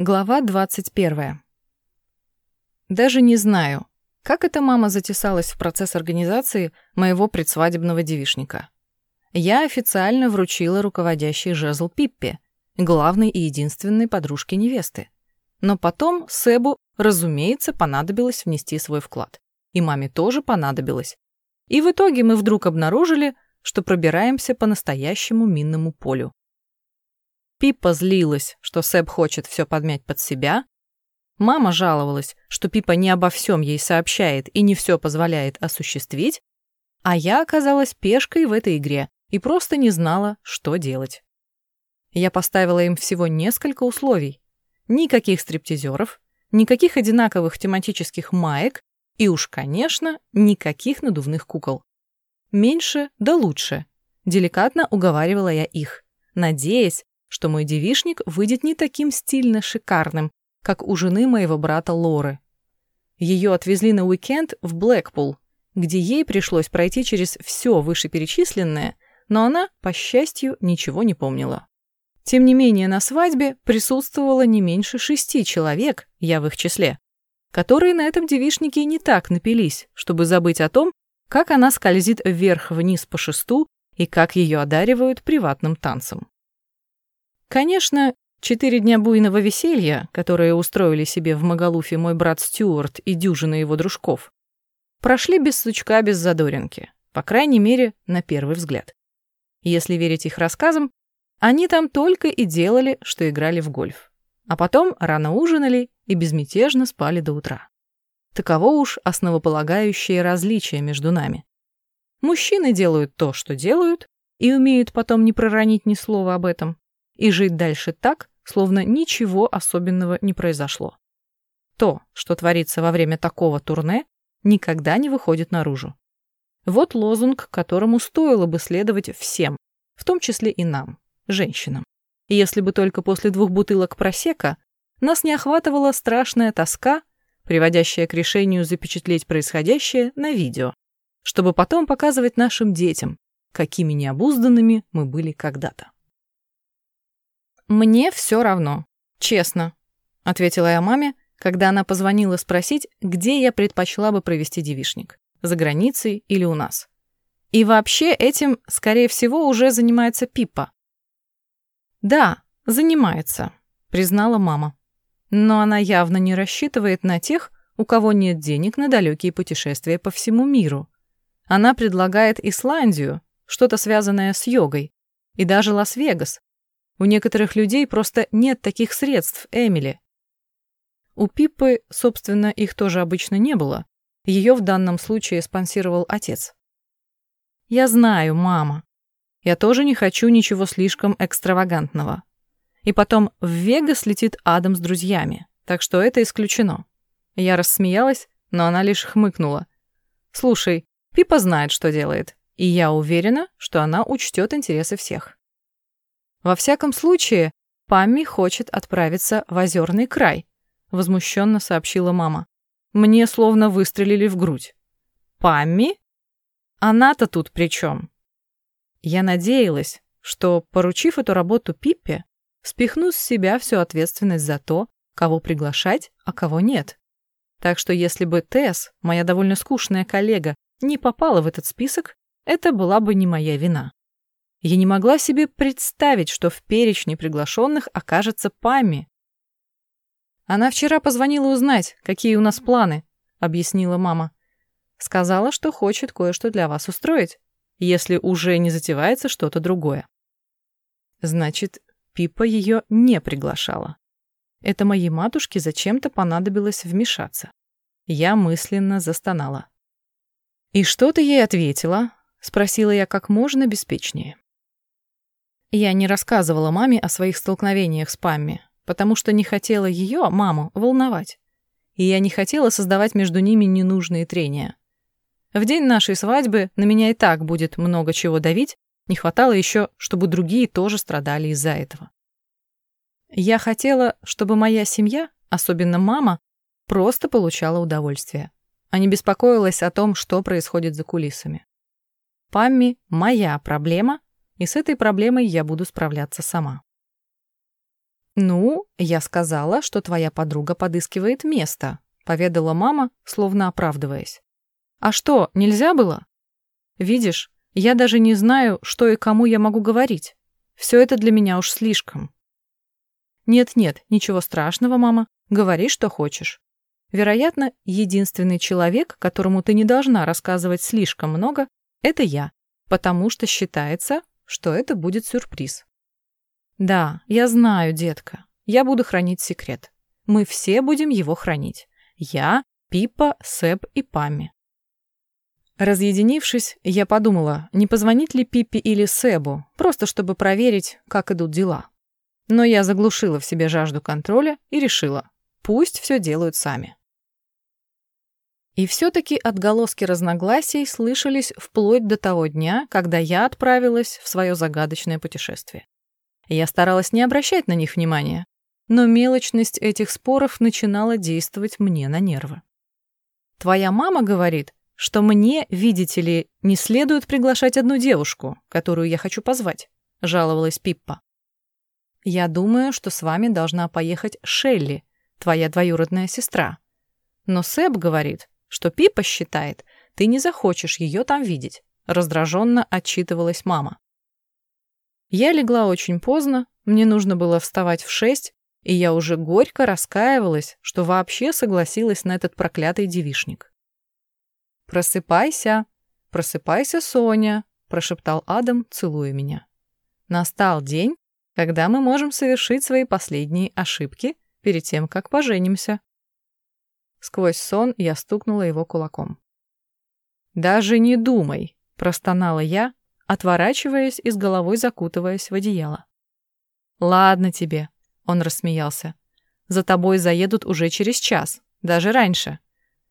Глава 21. Даже не знаю, как эта мама затесалась в процесс организации моего предсвадебного девишника. Я официально вручила руководящий жезл Пиппе, главной и единственной подружке невесты. Но потом Себу, разумеется, понадобилось внести свой вклад. И маме тоже понадобилось. И в итоге мы вдруг обнаружили, что пробираемся по настоящему минному полю. Пиппа злилась, что Сэб хочет все подмять под себя. Мама жаловалась, что Пипа не обо всем ей сообщает и не все позволяет осуществить. А я оказалась пешкой в этой игре и просто не знала, что делать. Я поставила им всего несколько условий. Никаких стриптизеров, никаких одинаковых тематических маек и уж, конечно, никаких надувных кукол. Меньше да лучше. Деликатно уговаривала я их, надеясь, что мой девишник выйдет не таким стильно шикарным, как у жены моего брата Лоры. Ее отвезли на уикенд в Блэкпул, где ей пришлось пройти через все вышеперечисленное, но она, по счастью, ничего не помнила. Тем не менее, на свадьбе присутствовало не меньше шести человек, я в их числе, которые на этом девишнике не так напились, чтобы забыть о том, как она скользит вверх-вниз по шесту и как ее одаривают приватным танцем. Конечно, четыре дня буйного веселья, которые устроили себе в Магалуфе мой брат Стюарт и дюжина его дружков, прошли без сучка, без задоринки, по крайней мере, на первый взгляд. Если верить их рассказам, они там только и делали, что играли в гольф. А потом рано ужинали и безмятежно спали до утра. Таково уж основополагающее различие между нами. Мужчины делают то, что делают, и умеют потом не проронить ни слова об этом и жить дальше так, словно ничего особенного не произошло. То, что творится во время такого турне, никогда не выходит наружу. Вот лозунг, которому стоило бы следовать всем, в том числе и нам, женщинам. И если бы только после двух бутылок просека нас не охватывала страшная тоска, приводящая к решению запечатлеть происходящее на видео, чтобы потом показывать нашим детям, какими необузданными мы были когда-то. «Мне все равно. Честно», — ответила я маме, когда она позвонила спросить, где я предпочла бы провести девишник. За границей или у нас. И вообще этим, скорее всего, уже занимается Пиппа. «Да, занимается», — признала мама. Но она явно не рассчитывает на тех, у кого нет денег на далекие путешествия по всему миру. Она предлагает Исландию, что-то связанное с йогой, и даже Лас-Вегас, у некоторых людей просто нет таких средств, Эмили. У Пиппы, собственно, их тоже обычно не было. Ее в данном случае спонсировал отец. «Я знаю, мама. Я тоже не хочу ничего слишком экстравагантного. И потом в Вегас летит Адам с друзьями, так что это исключено». Я рассмеялась, но она лишь хмыкнула. «Слушай, Пипа знает, что делает, и я уверена, что она учтет интересы всех». Во всяком случае, Памми хочет отправиться в озерный край, возмущенно сообщила мама. Мне словно выстрелили в грудь. Памми? Она-то тут при чем? Я надеялась, что, поручив эту работу Пиппе, спихну с себя всю ответственность за то, кого приглашать, а кого нет. Так что если бы Тесс, моя довольно скучная коллега, не попала в этот список, это была бы не моя вина. Я не могла себе представить, что в перечне приглашенных окажется Пами. «Она вчера позвонила узнать, какие у нас планы», — объяснила мама. «Сказала, что хочет кое-что для вас устроить, если уже не затевается что-то другое». Значит, Пипа ее не приглашала. Это моей матушке зачем-то понадобилось вмешаться. Я мысленно застонала. «И что ты ей ответила?» — спросила я как можно беспечнее. Я не рассказывала маме о своих столкновениях с Памми, потому что не хотела ее, маму, волновать. И я не хотела создавать между ними ненужные трения. В день нашей свадьбы на меня и так будет много чего давить, не хватало еще, чтобы другие тоже страдали из-за этого. Я хотела, чтобы моя семья, особенно мама, просто получала удовольствие, а не беспокоилась о том, что происходит за кулисами. Памми — моя проблема, и с этой проблемой я буду справляться сама. «Ну, я сказала, что твоя подруга подыскивает место», — поведала мама, словно оправдываясь. «А что, нельзя было?» «Видишь, я даже не знаю, что и кому я могу говорить. Все это для меня уж слишком». «Нет-нет, ничего страшного, мама. Говори, что хочешь. Вероятно, единственный человек, которому ты не должна рассказывать слишком много, это я, потому что считается, что это будет сюрприз. Да, я знаю, детка. Я буду хранить секрет. Мы все будем его хранить. Я, Пипа, Сэб и Памми. Разъединившись, я подумала, не позвонить ли Пиппе или Сэбу, просто чтобы проверить, как идут дела. Но я заглушила в себе жажду контроля и решила, пусть все делают сами. И все-таки отголоски разногласий слышались вплоть до того дня, когда я отправилась в свое загадочное путешествие. Я старалась не обращать на них внимания, но мелочность этих споров начинала действовать мне на нервы. «Твоя мама говорит, что мне, видите ли, не следует приглашать одну девушку, которую я хочу позвать», — жаловалась Пиппа. «Я думаю, что с вами должна поехать Шелли, твоя двоюродная сестра. Но Сэб говорит, что Пипа считает, ты не захочешь ее там видеть», — раздраженно отчитывалась мама. Я легла очень поздно, мне нужно было вставать в шесть, и я уже горько раскаивалась, что вообще согласилась на этот проклятый девишник. «Просыпайся, просыпайся, Соня», — прошептал Адам, целуя меня. «Настал день, когда мы можем совершить свои последние ошибки перед тем, как поженимся». Сквозь сон я стукнула его кулаком. «Даже не думай», — простонала я, отворачиваясь и с головой закутываясь в одеяло. «Ладно тебе», — он рассмеялся. «За тобой заедут уже через час, даже раньше».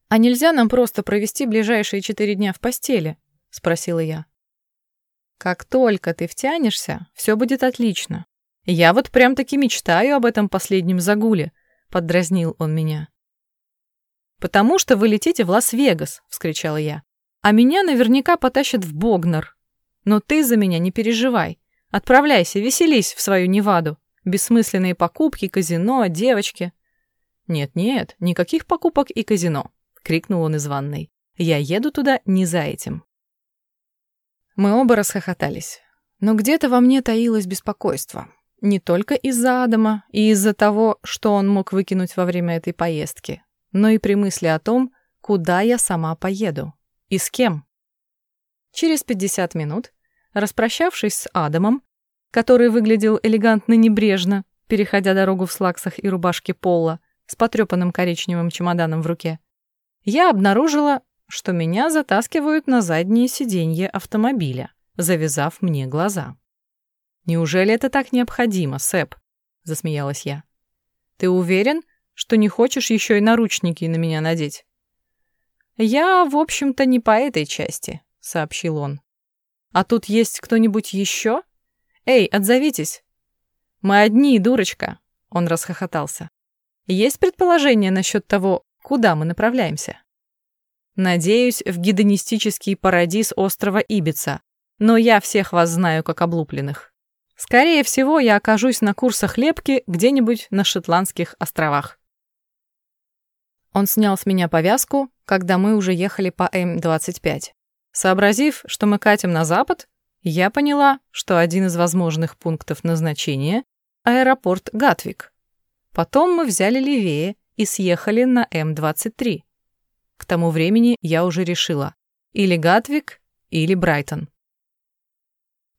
«А нельзя нам просто провести ближайшие четыре дня в постели?» — спросила я. «Как только ты втянешься, все будет отлично. Я вот прям-таки мечтаю об этом последнем загуле», — поддразнил он меня. «Потому что вы летите в Лас-Вегас!» — вскричала я. «А меня наверняка потащат в Богнер. Но ты за меня не переживай. Отправляйся, веселись в свою Неваду. Бессмысленные покупки, казино, девочки». «Нет-нет, никаких покупок и казино», — крикнул он из ванной. «Я еду туда не за этим». Мы оба расхохотались. Но где-то во мне таилось беспокойство. Не только из-за Адама и из-за того, что он мог выкинуть во время этой поездки, но и при мысли о том, куда я сама поеду и с кем. Через 50 минут, распрощавшись с Адамом, который выглядел элегантно небрежно, переходя дорогу в слаксах и рубашке пола с потрепанным коричневым чемоданом в руке, я обнаружила, что меня затаскивают на заднее сиденье автомобиля, завязав мне глаза. «Неужели это так необходимо, Сэп?» — засмеялась я. «Ты уверен, что не хочешь еще и наручники на меня надеть?» «Я, в общем-то, не по этой части», — сообщил он. «А тут есть кто-нибудь еще? Эй, отзовитесь!» «Мы одни, дурочка!» — он расхохотался. «Есть предположение насчет того, куда мы направляемся?» «Надеюсь, в гедонистический парадиз острова Ибица, но я всех вас знаю как облупленных. Скорее всего, я окажусь на курсах лепки где-нибудь на Шотландских островах. Он снял с меня повязку, когда мы уже ехали по М-25. Сообразив, что мы катим на запад, я поняла, что один из возможных пунктов назначения — аэропорт Гатвик. Потом мы взяли левее и съехали на М-23. К тому времени я уже решила — или Гатвик, или Брайтон.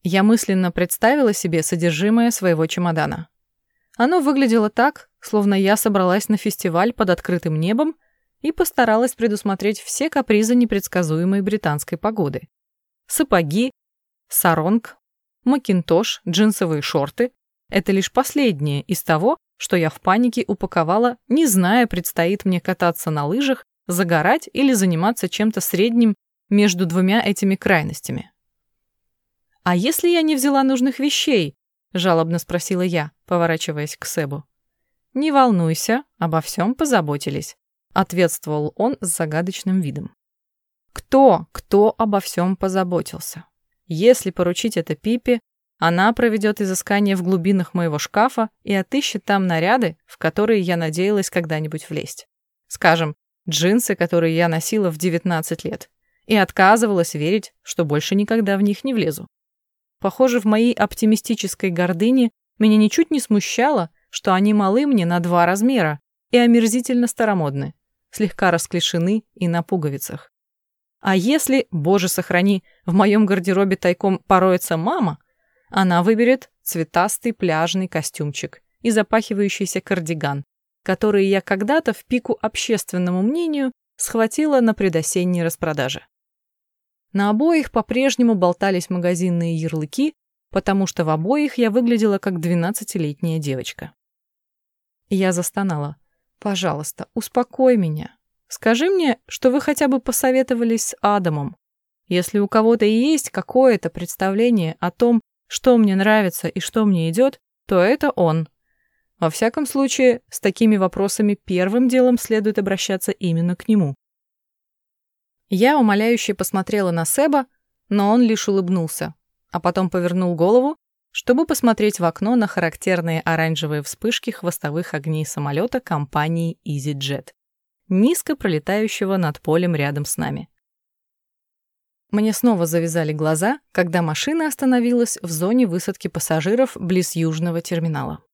Я мысленно представила себе содержимое своего чемодана. Оно выглядело так, словно я собралась на фестиваль под открытым небом и постаралась предусмотреть все капризы непредсказуемой британской погоды. Сапоги, саронг, макинтош, джинсовые шорты — это лишь последнее из того, что я в панике упаковала, не зная, предстоит мне кататься на лыжах, загорать или заниматься чем-то средним между двумя этими крайностями. «А если я не взяла нужных вещей?» — жалобно спросила я, поворачиваясь к Себу. «Не волнуйся, обо всем позаботились», — ответствовал он с загадочным видом. «Кто, кто обо всем позаботился? Если поручить это Пипе, Она проведет изыскание в глубинах моего шкафа и отыщет там наряды, в которые я надеялась когда-нибудь влезть. Скажем, джинсы, которые я носила в 19 лет, и отказывалась верить, что больше никогда в них не влезу. Похоже, в моей оптимистической гордыне меня ничуть не смущало, что они малы мне на два размера и омерзительно старомодны, слегка расклешены и на пуговицах. А если, боже сохрани, в моем гардеробе тайком пороется мама, она выберет цветастый пляжный костюмчик и запахивающийся кардиган, который я когда-то в пику общественному мнению схватила на предосенней распродаже. На обоих по-прежнему болтались магазинные ярлыки, потому что в обоих я выглядела как двенадцатилетняя девочка. Я застонала. «Пожалуйста, успокой меня. Скажи мне, что вы хотя бы посоветовались с Адамом. Если у кого-то и есть какое-то представление о том, что мне нравится и что мне идет, то это он. Во всяком случае, с такими вопросами первым делом следует обращаться именно к нему. Я умоляюще посмотрела на Себа, но он лишь улыбнулся, а потом повернул голову, чтобы посмотреть в окно на характерные оранжевые вспышки хвостовых огней самолета компании EasyJet, низко пролетающего над полем рядом с нами. Мне снова завязали глаза, когда машина остановилась в зоне высадки пассажиров близ южного терминала.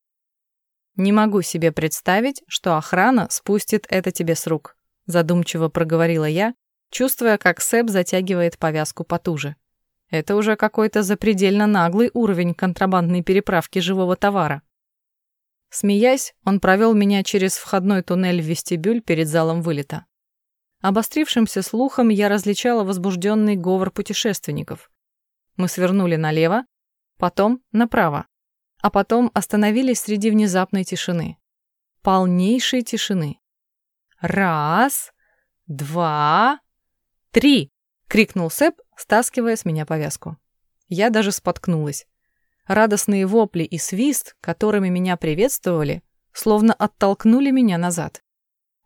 «Не могу себе представить, что охрана спустит это тебе с рук», задумчиво проговорила я, чувствуя, как Сэп затягивает повязку потуже. Это уже какой-то запредельно наглый уровень контрабандной переправки живого товара. Смеясь, он провел меня через входной туннель в вестибюль перед залом вылета. Обострившимся слухом я различала возбужденный говор путешественников. Мы свернули налево, потом направо, а потом остановились среди внезапной тишины. Полнейшей тишины. «Раз, два, три!» — крикнул Сэп, стаскивая с меня повязку. Я даже споткнулась. Радостные вопли и свист, которыми меня приветствовали, словно оттолкнули меня назад.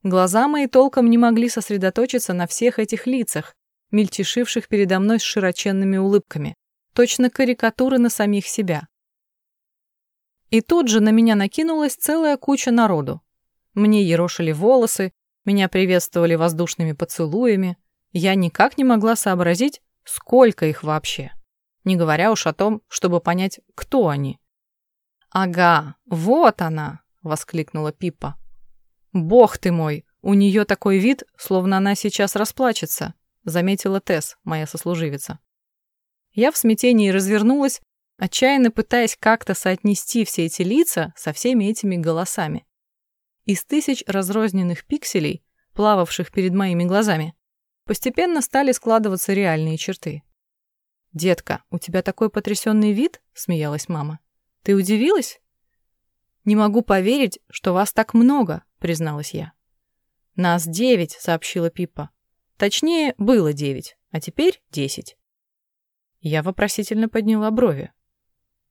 Глаза мои толком не могли сосредоточиться на всех этих лицах, мельтешивших передо мной с широченными улыбками, точно карикатуры на самих себя. И тут же на меня накинулась целая куча народу. Мне ерошили волосы, меня приветствовали воздушными поцелуями. Я никак не могла сообразить, сколько их вообще. Не говоря уж о том, чтобы понять, кто они. «Ага, вот она!» — воскликнула Пиппа. «Бог ты мой! У нее такой вид, словно она сейчас расплачется», — заметила Тесс, моя сослуживица. Я в смятении развернулась, отчаянно пытаясь как-то соотнести все эти лица со всеми этими голосами. Из тысяч разрозненных пикселей, плававших перед моими глазами, постепенно стали складываться реальные черты. «Детка, у тебя такой потрясенный вид?» — смеялась мама. «Ты удивилась?» «Не могу поверить, что вас так много», — призналась я. «Нас девять», — сообщила Пиппа. «Точнее, было девять, а теперь десять». Я вопросительно подняла брови.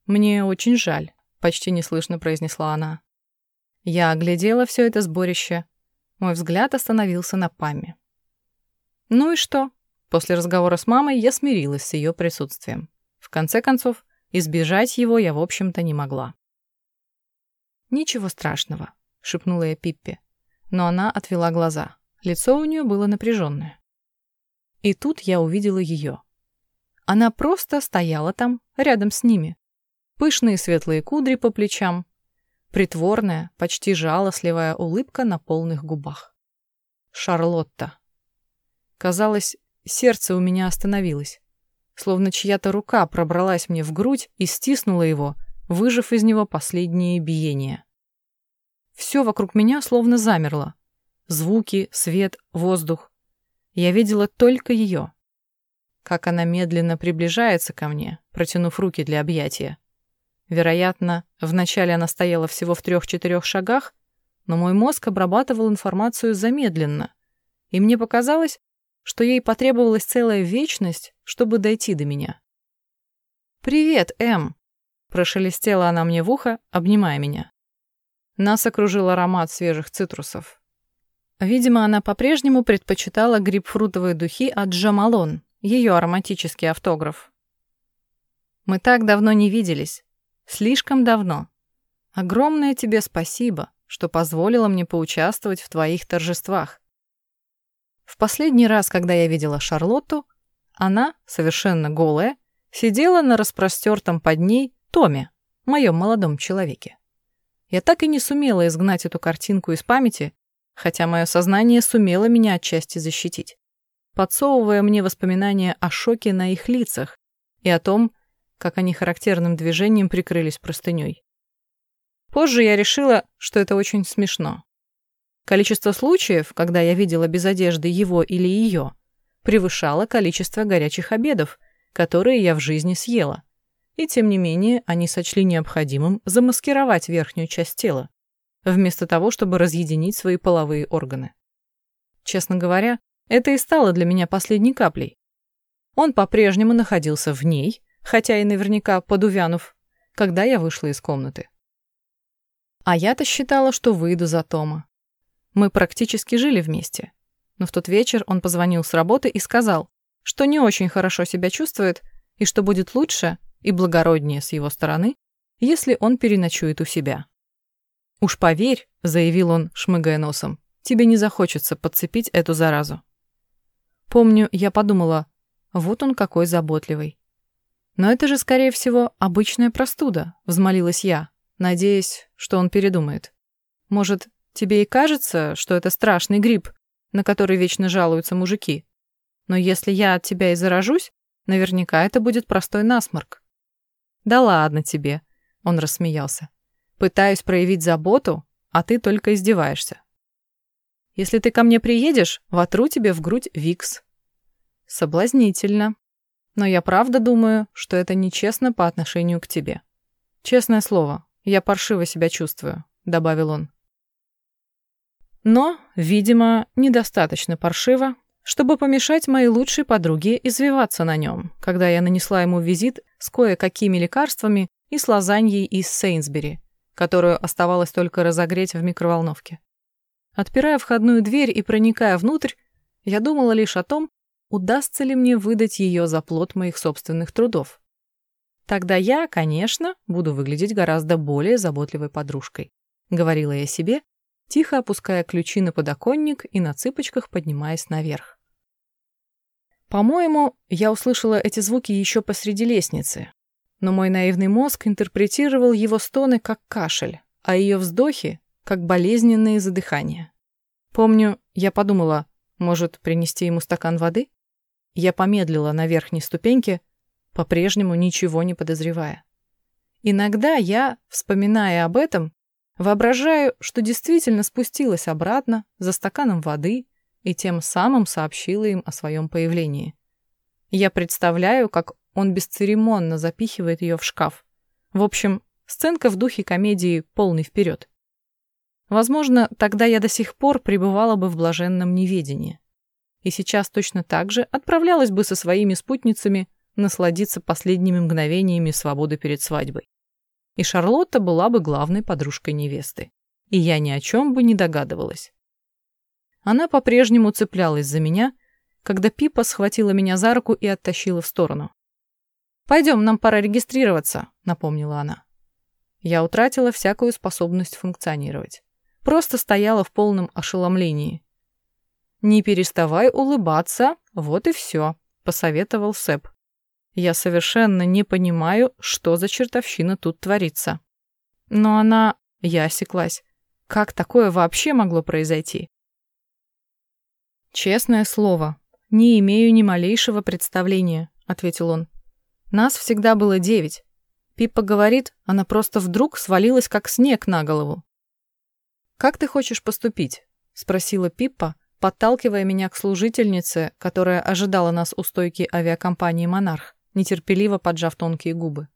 «Мне очень жаль», — почти неслышно произнесла она. Я оглядела все это сборище. Мой взгляд остановился на Памме. Ну и что? После разговора с мамой я смирилась с ее присутствием. В конце концов, избежать его я, в общем-то, не могла. «Ничего страшного», — шепнула я Пиппе. Но она отвела глаза. Лицо у нее было напряженное. И тут я увидела ее. Она просто стояла там, рядом с ними. Пышные светлые кудри по плечам, притворная, почти жалостливая улыбка на полных губах. Шарлотта. Казалось, сердце у меня остановилось. Словно чья-то рука пробралась мне в грудь и стиснула его, выжав из него последнее биение. Все вокруг меня словно замерло. Звуки, свет, воздух. Я видела только ее. Как она медленно приближается ко мне, протянув руки для объятия. Вероятно, вначале она стояла всего в трех-четырех шагах, но мой мозг обрабатывал информацию замедленно, и мне показалось, что ей потребовалась целая вечность, чтобы дойти до меня. «Привет, Эм!» Прошелестела она мне в ухо, обнимая меня. Нас окружил аромат свежих цитрусов. Видимо, она по-прежнему предпочитала грибфрутовые духи от Джамалон, ее ароматический автограф. Мы так давно не виделись. Слишком давно. Огромное тебе спасибо, что позволила мне поучаствовать в твоих торжествах. В последний раз, когда я видела Шарлотту, она, совершенно голая, сидела на распростертом под ней Томе, моем молодом человеке. Я так и не сумела изгнать эту картинку из памяти, хотя мое сознание сумело меня отчасти защитить, подсовывая мне воспоминания о шоке на их лицах и о том, как они характерным движением прикрылись простыней. Позже я решила, что это очень смешно. Количество случаев, когда я видела без одежды его или ее, превышало количество горячих обедов, которые я в жизни съела. И тем не менее, они сочли необходимым замаскировать верхнюю часть тела, вместо того, чтобы разъединить свои половые органы. Честно говоря, это и стало для меня последней каплей. Он по-прежнему находился в ней, хотя и наверняка подувянув, когда я вышла из комнаты. А я-то считала, что выйду за Тома. Мы практически жили вместе. Но в тот вечер он позвонил с работы и сказал, что не очень хорошо себя чувствует и что будет лучше и благороднее с его стороны, если он переночует у себя. «Уж поверь», — заявил он, шмыгая носом, «тебе не захочется подцепить эту заразу». Помню, я подумала, вот он какой заботливый. «Но это же, скорее всего, обычная простуда», — взмолилась я, надеясь, что он передумает. «Может, Тебе и кажется, что это страшный грипп, на который вечно жалуются мужики. Но если я от тебя и заражусь, наверняка это будет простой насморк. Да ладно тебе, он рассмеялся. Пытаюсь проявить заботу, а ты только издеваешься. Если ты ко мне приедешь, вотру тебе в грудь Викс. Соблазнительно. Но я правда думаю, что это нечестно по отношению к тебе. Честное слово, я паршиво себя чувствую, добавил он. Но, видимо, недостаточно паршиво, чтобы помешать моей лучшей подруге извиваться на нем, когда я нанесла ему визит с кое-какими лекарствами и с лазаньей из Сейнсбери, которую оставалось только разогреть в микроволновке. Отпирая входную дверь и проникая внутрь, я думала лишь о том, удастся ли мне выдать ее за плод моих собственных трудов. Тогда я, конечно, буду выглядеть гораздо более заботливой подружкой, говорила я себе, тихо опуская ключи на подоконник и на цыпочках поднимаясь наверх. По-моему, я услышала эти звуки еще посреди лестницы, но мой наивный мозг интерпретировал его стоны как кашель, а ее вздохи — как болезненные задыхания. Помню, я подумала, может, принести ему стакан воды? Я помедлила на верхней ступеньке, по-прежнему ничего не подозревая. Иногда я, вспоминая об этом, Воображаю, что действительно спустилась обратно за стаканом воды и тем самым сообщила им о своем появлении. Я представляю, как он бесцеремонно запихивает ее в шкаф. В общем, сценка в духе комедии «Полный вперед». Возможно, тогда я до сих пор пребывала бы в блаженном неведении. И сейчас точно так же отправлялась бы со своими спутницами насладиться последними мгновениями свободы перед свадьбой и Шарлотта была бы главной подружкой невесты. И я ни о чем бы не догадывалась. Она по-прежнему цеплялась за меня, когда Пипа схватила меня за руку и оттащила в сторону. «Пойдем, нам пора регистрироваться», — напомнила она. Я утратила всякую способность функционировать. Просто стояла в полном ошеломлении. «Не переставай улыбаться, вот и все», — посоветовал Сэп. Я совершенно не понимаю, что за чертовщина тут творится. Но она... Я осеклась. Как такое вообще могло произойти? «Честное слово, не имею ни малейшего представления», — ответил он. «Нас всегда было девять. Пиппа говорит, она просто вдруг свалилась как снег на голову». «Как ты хочешь поступить?» — спросила Пиппа, подталкивая меня к служительнице, которая ожидала нас у стойки авиакомпании «Монарх» нетерпеливо поджав тонкие губы.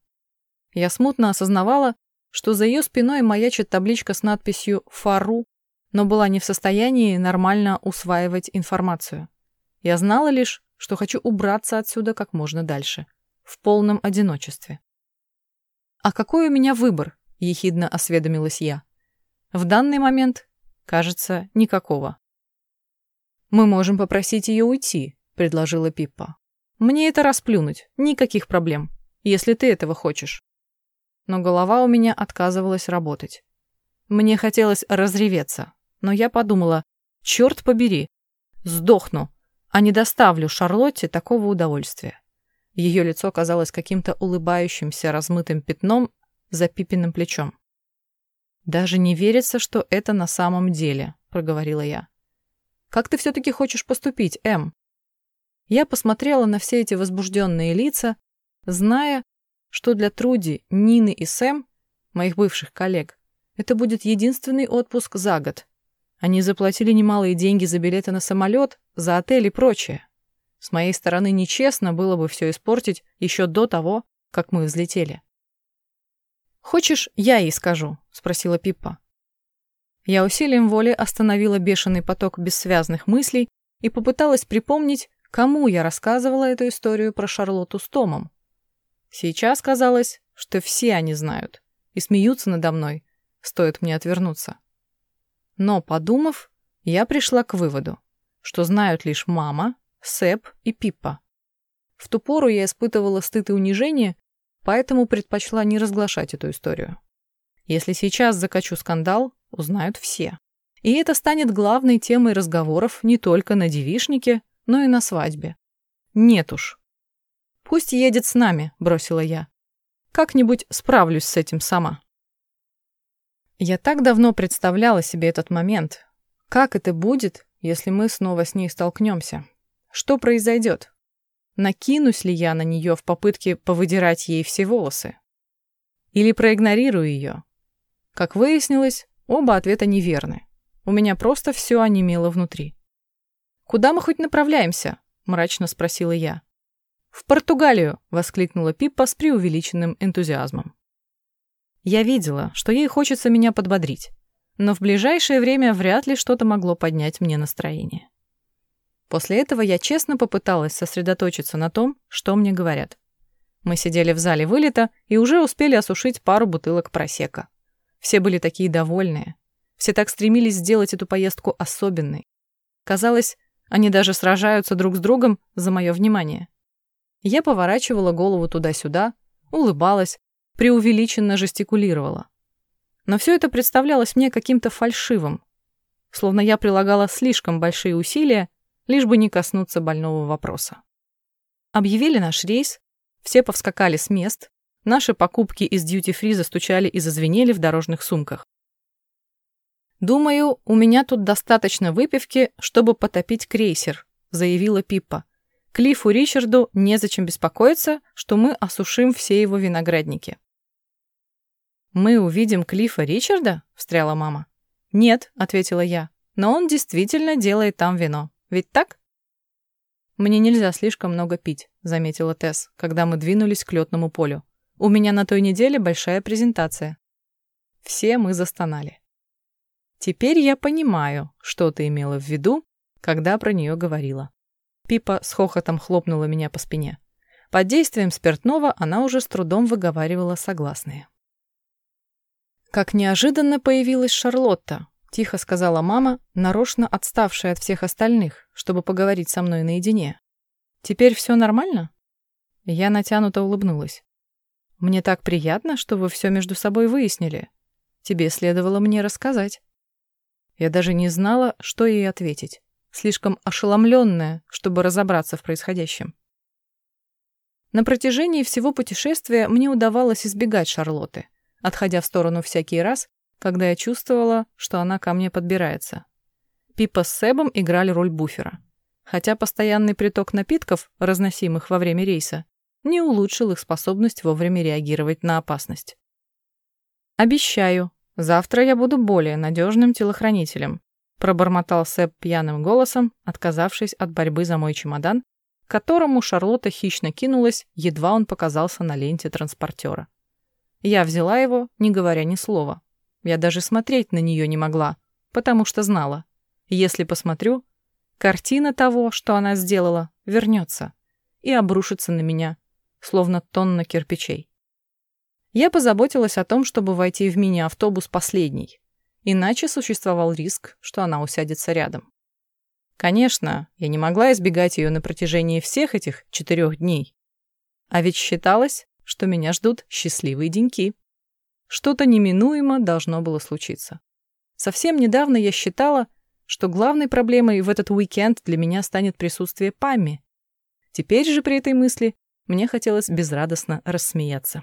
Я смутно осознавала, что за ее спиной маячит табличка с надписью «Фару», но была не в состоянии нормально усваивать информацию. Я знала лишь, что хочу убраться отсюда как можно дальше, в полном одиночестве. «А какой у меня выбор?» – ехидно осведомилась я. «В данный момент, кажется, никакого». «Мы можем попросить ее уйти», – предложила Пиппа. Мне это расплюнуть, никаких проблем. если ты этого хочешь. Но голова у меня отказывалась работать. Мне хотелось разреветься, но я подумала, черт побери, сдохну, а не доставлю Шарлотте такого удовольствия. Ее лицо казалось каким-то улыбающимся размытым пятном за пипиным плечом. «Даже не верится, что это на самом деле», — проговорила я. «Как ты все-таки хочешь поступить, Эм?» Я посмотрела на все эти возбужденные лица, зная, что для Труди, Нины и Сэм, моих бывших коллег, это будет единственный отпуск за год. Они заплатили немалые деньги за билеты на самолет, за отель и прочее. С моей стороны нечестно было бы все испортить еще до того, как мы взлетели. «Хочешь, я ей скажу?» — спросила Пиппа. Я усилием воли остановила бешеный поток бессвязных мыслей и попыталась припомнить, кому я рассказывала эту историю про Шарлотту с Томом. Сейчас казалось, что все они знают и смеются надо мной, стоит мне отвернуться. Но, подумав, я пришла к выводу, что знают лишь мама, Сэп и Пиппа. В ту пору я испытывала стыд и унижение, поэтому предпочла не разглашать эту историю. Если сейчас закачу скандал, узнают все. И это станет главной темой разговоров не только на девишнике, но и на свадьбе. Нет уж. Пусть едет с нами, бросила я. Как-нибудь справлюсь с этим сама. Я так давно представляла себе этот момент. Как это будет, если мы снова с ней столкнемся? Что произойдет? Накинусь ли я на нее в попытке повыдирать ей все волосы? Или проигнорирую ее? Как выяснилось, оба ответа неверны. У меня просто все онемело внутри. «Куда мы хоть направляемся?» — мрачно спросила я. «В Португалию!» — воскликнула Пиппа с преувеличенным энтузиазмом. Я видела, что ей хочется меня подбодрить, но в ближайшее время вряд ли что-то могло поднять мне настроение. После этого я честно попыталась сосредоточиться на том, что мне говорят. Мы сидели в зале вылета и уже успели осушить пару бутылок просека. Все были такие довольные. Все так стремились сделать эту поездку особенной. Казалось, они даже сражаются друг с другом за мое внимание. Я поворачивала голову туда-сюда, улыбалась, преувеличенно жестикулировала. Но все это представлялось мне каким-то фальшивым, словно я прилагала слишком большие усилия лишь бы не коснуться больного вопроса. Объявили наш рейс, все повскакали с мест, наши покупки из дьюти-фри застучали и зазвенели в дорожных сумках. «Думаю, у меня тут достаточно выпивки, чтобы потопить крейсер», заявила Пиппа. Клиффу Ричарду незачем беспокоиться, что мы осушим все его виноградники. «Мы увидим Клиффа Ричарда?» — встряла мама. «Нет», — ответила я, — «но он действительно делает там вино». Ведь так? Мне нельзя слишком много пить, заметила Тесс, когда мы двинулись к летному полю. У меня на той неделе большая презентация. Все мы застонали. Теперь я понимаю, что ты имела в виду, когда про нее говорила. Пипа с хохотом хлопнула меня по спине. Под действием спиртного она уже с трудом выговаривала согласные. Как неожиданно появилась Шарлотта, Тихо сказала мама, нарочно отставшая от всех остальных, чтобы поговорить со мной наедине. «Теперь все нормально?» Я натянуто улыбнулась. «Мне так приятно, что вы все между собой выяснили. Тебе следовало мне рассказать». Я даже не знала, что ей ответить. Слишком ошеломленная, чтобы разобраться в происходящем. На протяжении всего путешествия мне удавалось избегать Шарлотты, отходя в сторону всякий раз, когда я чувствовала, что она ко мне подбирается. Пипа с Себом играли роль буфера. Хотя постоянный приток напитков, разносимых во время рейса, не улучшил их способность вовремя реагировать на опасность. «Обещаю, завтра я буду более надежным телохранителем», пробормотал Сэб пьяным голосом, отказавшись от борьбы за мой чемодан, к которому Шарлотта хищно кинулась, едва он показался на ленте транспортера. Я взяла его, не говоря ни слова. Я даже смотреть на нее не могла, потому что знала. Если посмотрю, картина того, что она сделала, вернется и обрушится на меня, словно тонна кирпичей. Я позаботилась о том, чтобы войти в мини-автобус последний, иначе существовал риск, что она усядется рядом. Конечно, я не могла избегать ее на протяжении всех этих четырех дней. А ведь считалось, что меня ждут счастливые деньки. Что-то неминуемо должно было случиться. Совсем недавно я считала, что главной проблемой в этот уикенд для меня станет присутствие Памми. Теперь же при этой мысли мне хотелось безрадостно рассмеяться.